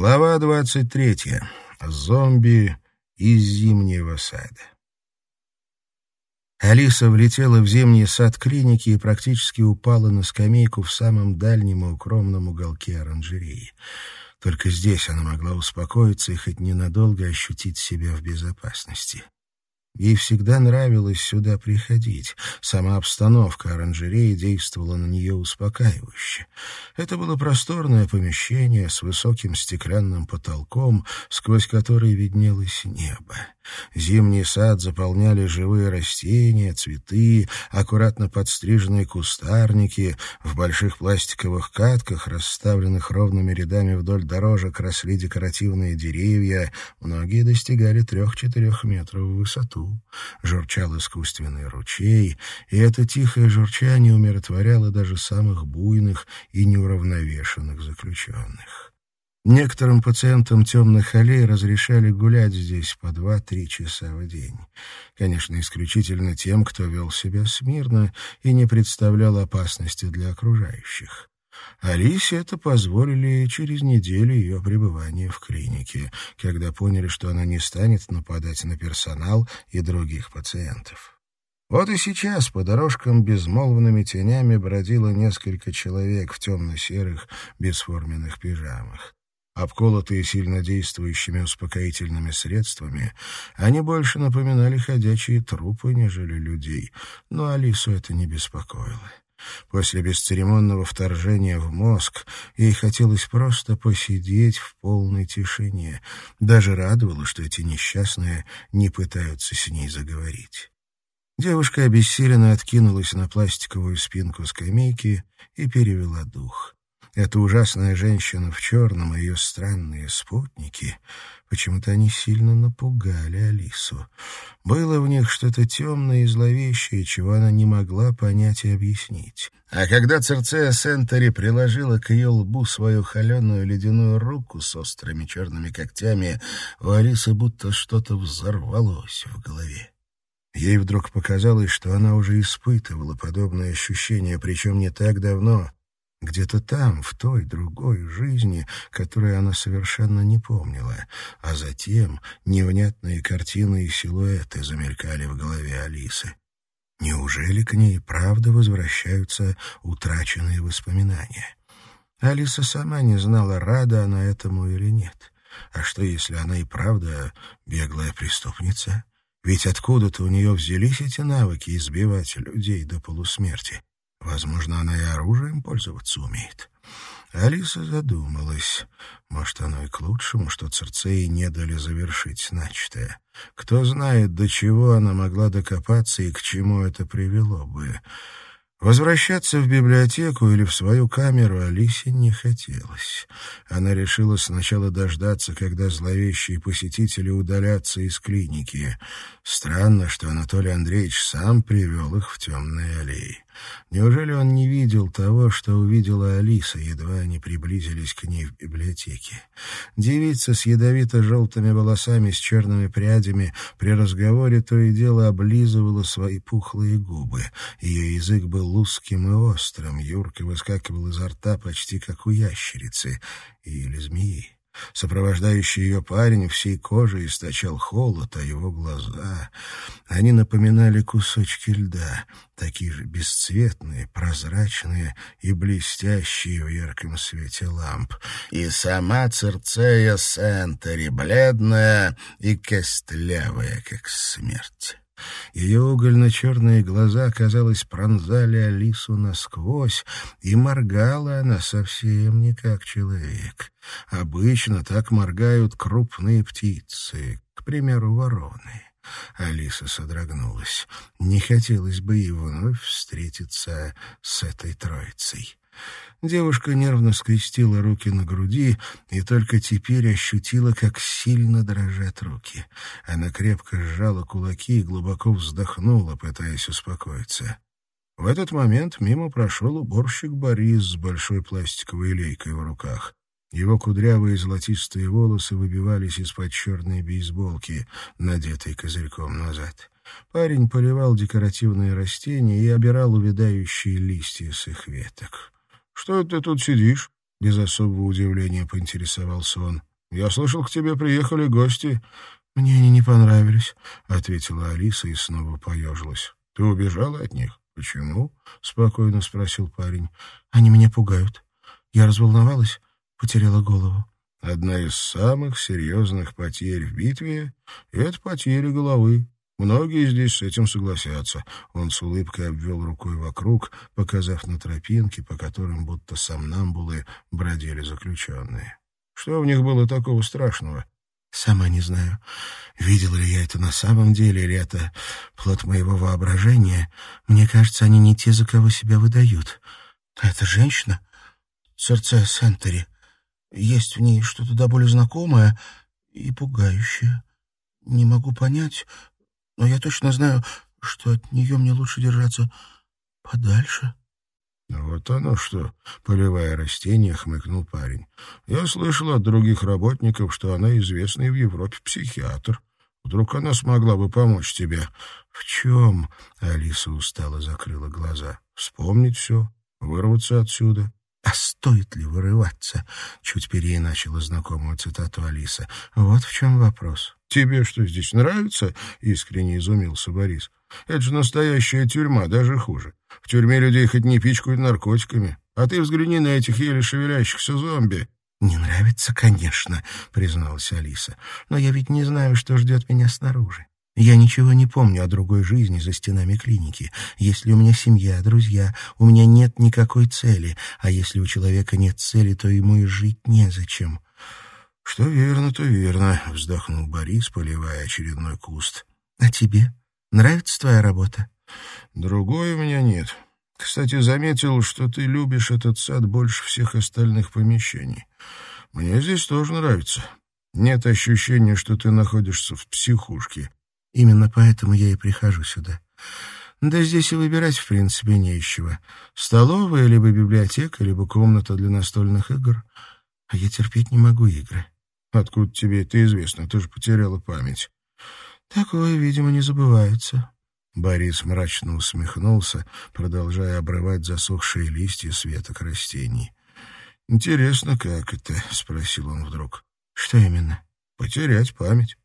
Глава двадцать третья. Зомби из зимнего сада. Алиса влетела в зимний сад клиники и практически упала на скамейку в самом дальнем и укромном уголке оранжереи. Только здесь она могла успокоиться и хоть ненадолго ощутить себя в безопасности. Ей всегда нравилось сюда приходить. Сама обстановка оранжереи действовала на нее успокаивающе. Это было просторное помещение с высоким стеклянным потолком, сквозь который виднелось небо. Зимний сад заполняли живые растения, цветы, аккуратно подстриженные кустарники. В больших пластиковых катках, расставленных ровными рядами вдоль дорожек, росли декоративные деревья. Многие достигали трех-четырех метров в высоту. Журчал искусственный ручей, и это тихое журчание умиротворяло даже самых буйных и неуравновешенных заключенных. Некоторым пациентам темных аллей разрешали гулять здесь по два-три часа в день. Конечно, исключительно тем, кто вел себя смирно и не представлял опасности для окружающих. Алисе это позволили через неделю ее пребывания в клинике, когда поняли, что она не станет нападать на персонал и других пациентов. Вот и сейчас по дорожкам безмолвными тенями бродило несколько человек в темно-серых бесформенных пижамах. Обколотые сильнодействующими успокоительными средствами, они больше напоминали ходячие трупы, нежели людей, но Алису это не беспокоило. После бесцеремонного вторжения в мозг ей хотелось просто посидеть в полной тишине. Даже радовало, что эти несчастные не пытаются с ней заговорить. Девушка обессиленно откинулась на пластиковую спинку скамейки и перевела дух. Эта ужасная женщина в черном и ее странные спутники, почему-то они сильно напугали Алису. Было в них что-то темное и зловещее, чего она не могла понять и объяснить. А когда Церцея Сентери приложила к ее лбу свою холеную ледяную руку с острыми черными когтями, у Алисы будто что-то взорвалось в голове. Ей вдруг показалось, что она уже испытывала подобное ощущение, причем не так давно, где-то там, в той другой жизни, которую она совершенно не помнила. А затем невнятные картины и силуэты замелькали в голове Алисы. Неужели к ней правда возвращаются утраченные воспоминания? Алиса сама не знала, рада она этому или нет. А что, если она и правда беглая преступница? Ведь откуда-то у нее взялись эти навыки избивать людей до полусмерти. Возможно, она и оружием пользоваться умеет. Алиса задумалась. Может, оно и к лучшему, что Церцеи не дали завершить начатое. Кто знает, до чего она могла докопаться и к чему это привело бы. Возвращаться в библиотеку или в свою камеру Алисе не хотелось. Она решила сначала дождаться, когда зловещие посетители удалятся из клиники. Странно, что Анатолий Андреевич сам привел их в темные аллеи. Неужели он не видел того, что увидела Алиса, едва они приблизились к ней в библиотеке? Девица с ядовито-желтыми волосами с черными прядями при разговоре то и дело облизывала свои пухлые губы. Ее язык был узким и острым, Юрка выскакивал изо рта почти как у ящерицы или змеи. Сопровождающий ее парень всей кожей источал холод, а его глаза... Они напоминали кусочки льда, такие же бесцветные, прозрачные и блестящие в ярком свете ламп. И сама Церцея Сентери, бледная и костлявая, как смерть. Ее угольно-черные глаза, казалось, пронзали Алису насквозь, и моргала она совсем не как человек. Обычно так моргают крупные птицы, к примеру, вороны. Алиса содрогнулась. Не хотелось бы и вновь встретиться с этой троицей. Девушка нервно скрестила руки на груди и только теперь ощутила, как сильно дрожат руки. Она крепко сжала кулаки и глубоко вздохнула, пытаясь успокоиться. В этот момент мимо прошел уборщик Борис с большой пластиковой лейкой в руках. Его кудрявые золотистые волосы выбивались из-под черной бейсболки, надетой козырьком назад. Парень поливал декоративные растения и обирал увядающие листья с их веток. «Что ты тут сидишь?» — без особого удивления поинтересовался он. Я слышал, к тебе приехали гости». «Мне они не понравились», — ответила Алиса и снова поежилась. «Ты убежала от них? Почему?» — спокойно спросил парень. «Они меня пугают. Я разволновалась, потеряла голову». «Одна из самых серьезных потерь в битве — это потеря головы. Многие здесь с этим согласятся. Он с улыбкой обвел рукой вокруг, показав на тропинки, по которым будто сомнамбулы бродили заключенные. Что в них было такого страшного? Сама не знаю, видел ли я это на самом деле, или это плод моего воображения. Мне кажется, они не те, за кого себя выдают. А эта женщина, сердце Сентери, есть в ней что-то до боли знакомое и пугающее. Не могу понять, но я точно знаю, что от нее мне лучше держаться подальше. «Вот оно что!» — поливая растения, хмыкнул парень. «Я слышал от других работников, что она известный в Европе психиатр. Вдруг она смогла бы помочь тебе?» «В чем?» — Алиса устало закрыла глаза. «Вспомнить все, вырваться отсюда». «А стоит ли вырываться?» — чуть переиначила знакомую цитату Алиса. «Вот в чем вопрос». «Тебе что, здесь нравится?» — искренне изумился Борис. «Это же настоящая тюрьма, даже хуже. В тюрьме людей хоть не пичкают наркотиками. А ты взгляни на этих еле шевелящихся зомби». «Не нравится, конечно», — призналась Алиса. «Но я ведь не знаю, что ждет меня снаружи. Я ничего не помню о другой жизни за стенами клиники. Если у меня семья, друзья, у меня нет никакой цели. А если у человека нет цели, то ему и жить незачем. «Что верно, то верно», — вздохнул Борис, поливая очередной куст. «А тебе? Нравится твоя работа?» «Другой у меня нет. Кстати, заметил, что ты любишь этот сад больше всех остальных помещений. Мне здесь тоже нравится. Нет ощущения, что ты находишься в психушке». «Именно поэтому я и прихожу сюда». Да здесь и выбирать, в принципе, не из чего. Столовая, либо библиотека, либо комната для настольных игр. А я терпеть не могу игры. Откуда тебе это известно? Ты же потеряла память. Такое, видимо, не забывается. Борис мрачно усмехнулся, продолжая обрывать засохшие листья с растений. «Интересно, как это?» — спросил он вдруг. «Что именно?» «Потерять память.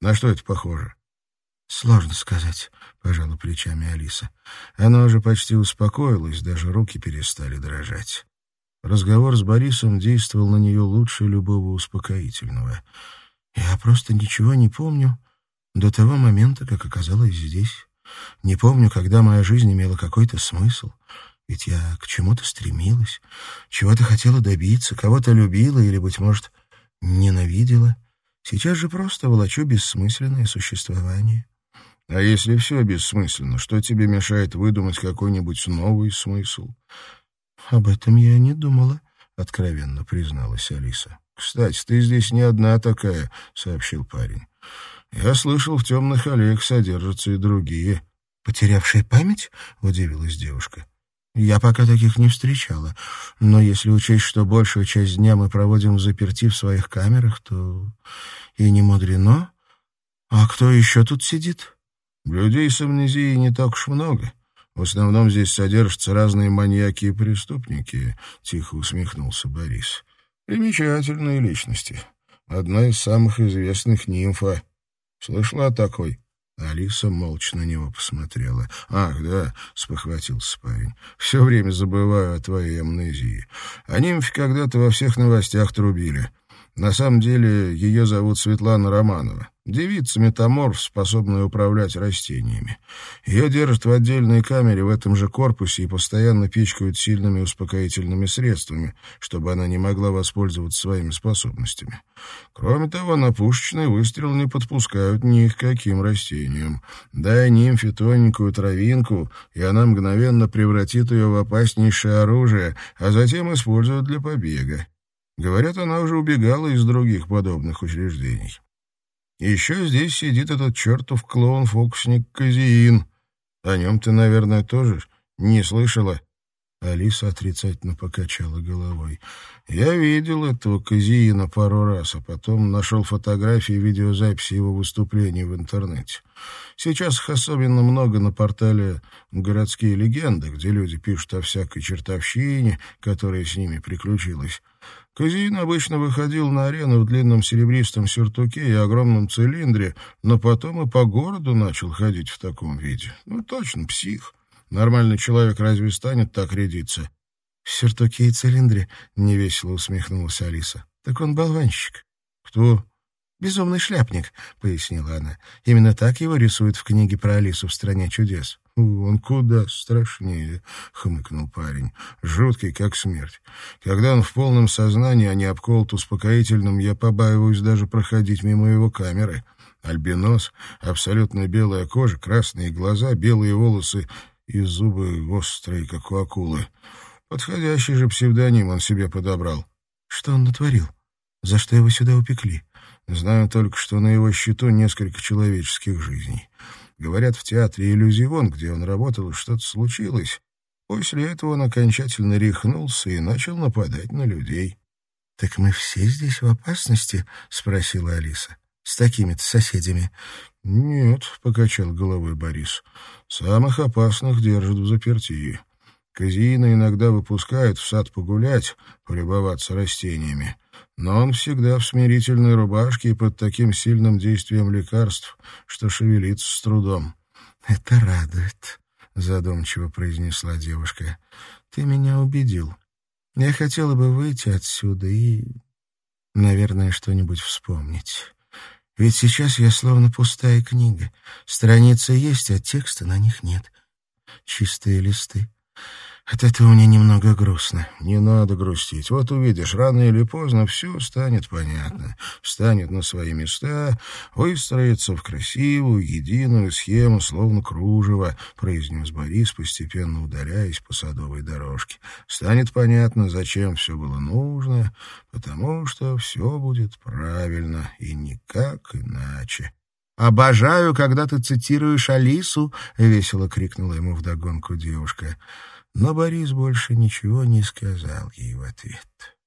На что это похоже?» «Сложно сказать», — пожала плечами Алиса. Она уже почти успокоилась, даже руки перестали дрожать. Разговор с Борисом действовал на нее лучше любого успокоительного. «Я просто ничего не помню до того момента, как оказалась здесь. Не помню, когда моя жизнь имела какой-то смысл. Ведь я к чему-то стремилась, чего-то хотела добиться, кого-то любила или, быть может, ненавидела. Сейчас же просто волочу бессмысленное существование». «А если все бессмысленно, что тебе мешает выдумать какой-нибудь новый смысл?» «Об этом я не думала», — откровенно призналась Алиса. «Кстати, ты здесь не одна такая», — сообщил парень. «Я слышал, в темных аллеях содержатся и другие». «Потерявшие память?» — удивилась девушка. «Я пока таких не встречала. Но если учесть, что большую часть дня мы проводим в заперти в своих камерах, то и не мудрено. А кто еще тут сидит?» «Людей с амнезией не так уж много. В основном здесь содержатся разные маньяки и преступники, — тихо усмехнулся Борис. Примечательные личности. Одна из самых известных нимфа. Слышала о такой? Алиса молча на него посмотрела. «Ах, да», — спохватился парень, — «все время забываю о твоей амнезии. О нимфе когда-то во всех новостях трубили. На самом деле ее зовут Светлана Романова. Девица-метаморф, способная управлять растениями. Ее держат в отдельной камере в этом же корпусе и постоянно пичкают сильными успокоительными средствами, чтобы она не могла воспользоваться своими способностями. Кроме того, на пушечный выстрел не подпускают ни к каким растениям. Дай нимфе тоненькую травинку, и она мгновенно превратит ее в опаснейшее оружие, а затем использует для побега. Говорят, она уже убегала из других подобных учреждений. Еще здесь сидит этот чертов клоун-фокусник Казиин. О нем ты, наверное, тоже не слышала?» Алиса отрицательно покачала головой. «Я видел этого Казиина пару раз, а потом нашел фотографии и видеозаписи его выступлений в интернете. Сейчас их особенно много на портале «Городские легенды», где люди пишут о всякой чертовщине, которая с ними приключилась. Казиин обычно выходил на арену в длинном серебристом сюртуке и огромном цилиндре, но потом и по городу начал ходить в таком виде. Ну, точно, псих. Нормальный человек разве станет так рядиться? — В сюртуке и цилиндре, — невесело усмехнулась Алиса. — Так он болванщик. — Кто? — Безумный шляпник, — пояснила она. Именно так его рисуют в книге про Алису в «Стране чудес». — Он куда страшнее, — хмыкнул парень. — Жуткий, как смерть. Когда он в полном сознании, а не обколот успокоительным, я побаиваюсь даже проходить мимо его камеры. Альбинос, абсолютно белая кожа, красные глаза, белые волосы и зубы острые, как у акулы. Подходящий же псевдоним он себе подобрал. Что он натворил? За что его сюда упекли? Знаю только, что на его счету несколько человеческих жизней. Говорят, в театре «Иллюзион», где он работал, что-то случилось. После этого он окончательно рехнулся и начал нападать на людей. — Так мы все здесь в опасности? — спросила Алиса. — С такими-то соседями. — Нет, — покачал головой Борис. Самых опасных держат в заперти. Казиина иногда выпускают в сад погулять, полюбоваться растениями. Но он всегда в смирительной рубашке и под таким сильным действием лекарств, что шевелится с трудом. — Это радует, — задумчиво произнесла девушка. — Ты меня убедил. Я хотела бы выйти отсюда и, наверное, что-нибудь вспомнить. Ведь сейчас я словно пустая книга. Страницы есть, а текста на них нет. Чистые листы. От этого мне немного грустно. Не надо грустить. Вот увидишь, рано или поздно все станет понятно. Встанет на свои места, выстроится в красивую, единую схему, словно кружево, произнес Борис, постепенно удаляясь по садовой дорожке. Станет понятно, зачем все было нужно, потому что все будет правильно и никак иначе. «Обожаю, когда ты цитируешь Алису!» — весело крикнула ему вдогонку девушка но Борис больше ничего не сказал ей в ответ.